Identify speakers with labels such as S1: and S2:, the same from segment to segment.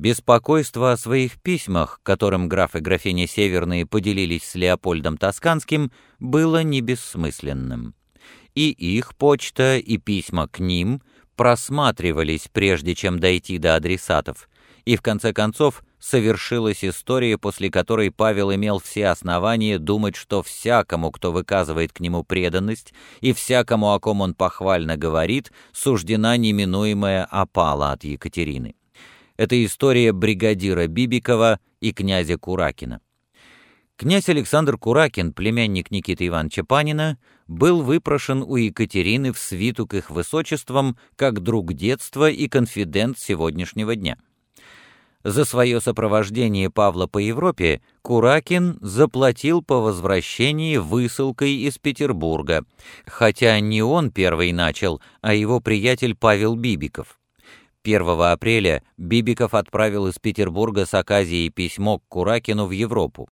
S1: Беспокойство о своих письмах, которым граф и графиня Северные поделились с Леопольдом Тосканским, было не бессмысленным. И их почта, и письма к ним просматривались, прежде чем дойти до адресатов, и в конце концов совершилась история, после которой Павел имел все основания думать, что всякому, кто выказывает к нему преданность, и всякому, о ком он похвально говорит, суждена неминуемая опала от Екатерины. Это история бригадира Бибикова и князя Куракина. Князь Александр Куракин, племянник Никиты Ивановича Панина, был выпрошен у Екатерины в свиту к их высочествам как друг детства и конфидент сегодняшнего дня. За свое сопровождение Павла по Европе Куракин заплатил по возвращении высылкой из Петербурга, хотя не он первый начал, а его приятель Павел Бибиков. 1 апреля Бибиков отправил из Петербурга с Аказией письмо к Куракину в Европу.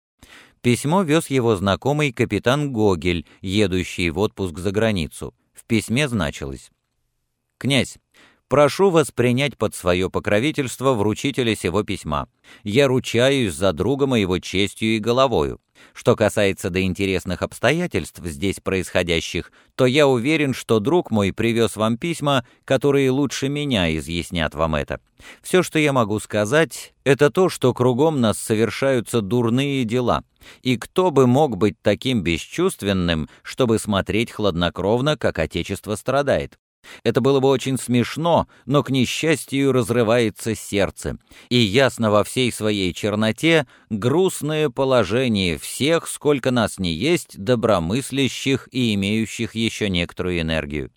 S1: Письмо вез его знакомый капитан Гогель, едущий в отпуск за границу. В письме значилось «Князь, прошу вас принять под свое покровительство вручителя сего письма. Я ручаюсь за друга моего честью и головою. Что касается до интересных обстоятельств здесь происходящих, то я уверен, что друг мой привез вам письма, которые лучше меня изъяснят вам это. Все, что я могу сказать, это то, что кругом нас совершаются дурные дела, и кто бы мог быть таким бесчувственным, чтобы смотреть хладнокровно, как Отечество страдает. Это было бы очень смешно, но, к несчастью, разрывается сердце, и ясно во всей своей черноте грустное положение всех, сколько нас не есть, добромыслящих и имеющих еще некоторую энергию.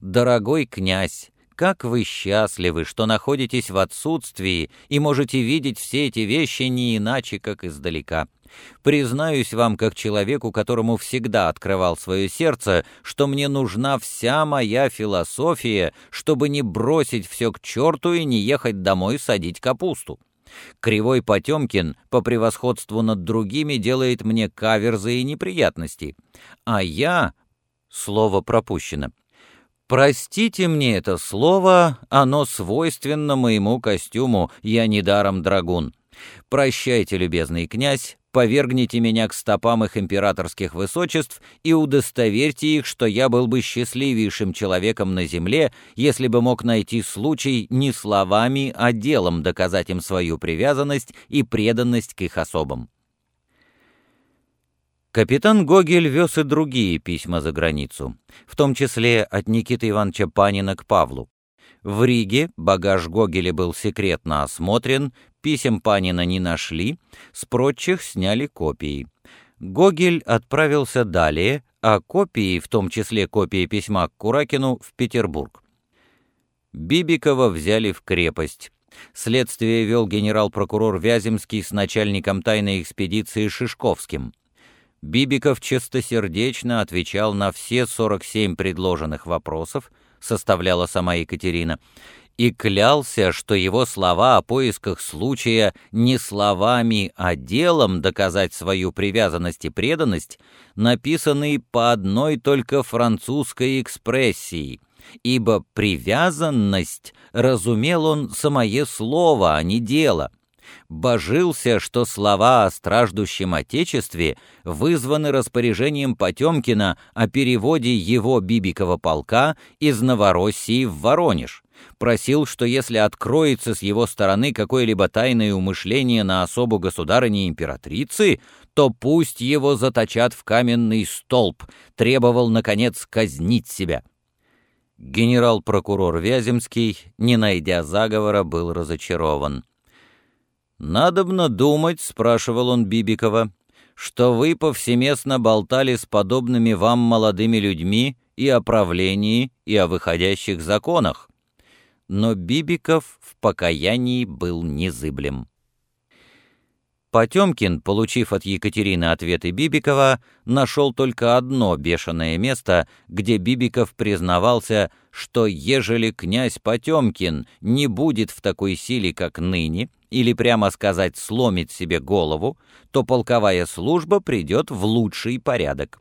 S1: Дорогой князь, как вы счастливы, что находитесь в отсутствии и можете видеть все эти вещи не иначе, как издалека. Признаюсь вам, как человеку, которому всегда открывал свое сердце, что мне нужна вся моя философия, чтобы не бросить все к черту и не ехать домой садить капусту. Кривой Потемкин по превосходству над другими делает мне каверзы и неприятности, а я... Слово пропущено. Простите мне это слово, оно свойственно моему костюму, я недаром драгун. Прощайте, любезный князь, повергните меня к стопам их императорских высочеств и удостоверьте их, что я был бы счастливейшим человеком на земле, если бы мог найти случай не словами, а делом доказать им свою привязанность и преданность к их особам. Капитан Гогель вез и другие письма за границу, в том числе от Никиты Ивановича Панина к Павлу. В Риге багаж Гогеля был секретно осмотрен, Писем Панина не нашли, с прочих сняли копии. Гогель отправился далее, а копии, в том числе копии письма к Куракину, в Петербург. Бибикова взяли в крепость. Следствие вел генерал-прокурор Вяземский с начальником тайной экспедиции Шишковским. Бибиков чистосердечно отвечал на все 47 предложенных вопросов, составляла сама Екатерина, и клялся, что его слова о поисках случая не словами, а делом доказать свою привязанность и преданность, написаны по одной только французской экспрессии, ибо привязанность разумел он самое слово, а не дело. Божился, что слова о страждущем Отечестве вызваны распоряжением Потемкина о переводе его Бибикова полка из Новороссии в Воронеж просил, что если откроется с его стороны какое-либо тайное умышление на особу государыни-императрицы, то пусть его заточат в каменный столб, требовал, наконец, казнить себя. Генерал-прокурор Вяземский, не найдя заговора, был разочарован. «Надобно думать», — спрашивал он Бибикова, — «что вы повсеместно болтали с подобными вам молодыми людьми и о правлении, и о выходящих законах но Бибиков в покаянии был незыблем. Потемкин, получив от Екатерины ответы Бибикова, нашел только одно бешеное место, где Бибиков признавался, что ежели князь Потемкин не будет в такой силе, как ныне, или, прямо сказать, сломит себе голову, то полковая служба придет в лучший порядок.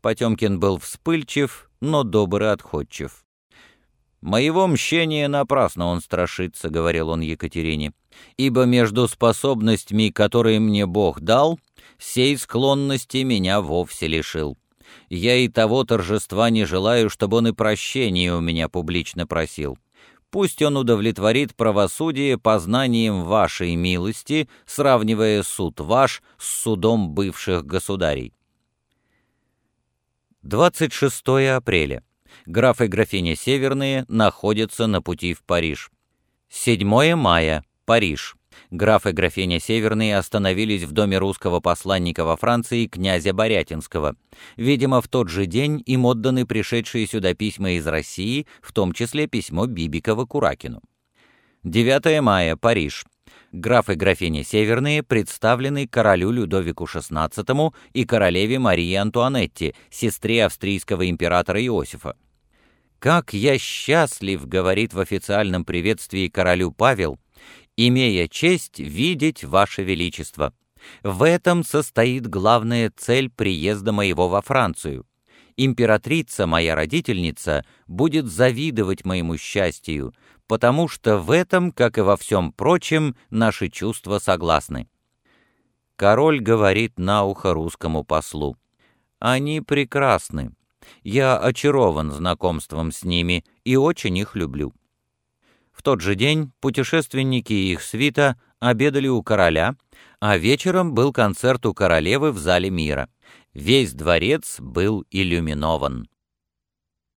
S1: Потемкин был вспыльчив, но добр и отходчив. «Моего мщения напрасно он страшится», — говорил он Екатерине, «ибо между способностями, которые мне Бог дал, сей склонности меня вовсе лишил. Я и того торжества не желаю, чтобы он и прощения у меня публично просил. Пусть он удовлетворит правосудие познанием вашей милости, сравнивая суд ваш с судом бывших государей. 26 апреля. Граф и графиня Северные находятся на пути в Париж. 7 мая. Париж. Граф и графиня Северные остановились в доме русского посланника во Франции князя Борятинского. Видимо, в тот же день им отданы пришедшие сюда письма из России, в том числе письмо Бибикова-Куракину. 9 мая. Париж граф и графиня Северные представлены королю Людовику XVI и королеве Марии Антуанетте, сестре австрийского императора Иосифа. «Как я счастлив», — говорит в официальном приветствии королю Павел, «имея честь видеть Ваше Величество. В этом состоит главная цель приезда моего во Францию. Императрица, моя родительница, будет завидовать моему счастью, потому что в этом, как и во всем прочем, наши чувства согласны. Король говорит на ухо русскому послу. «Они прекрасны. Я очарован знакомством с ними и очень их люблю». В тот же день путешественники и их свита обедали у короля, а вечером был концерт у королевы в зале мира. Весь дворец был иллюминован.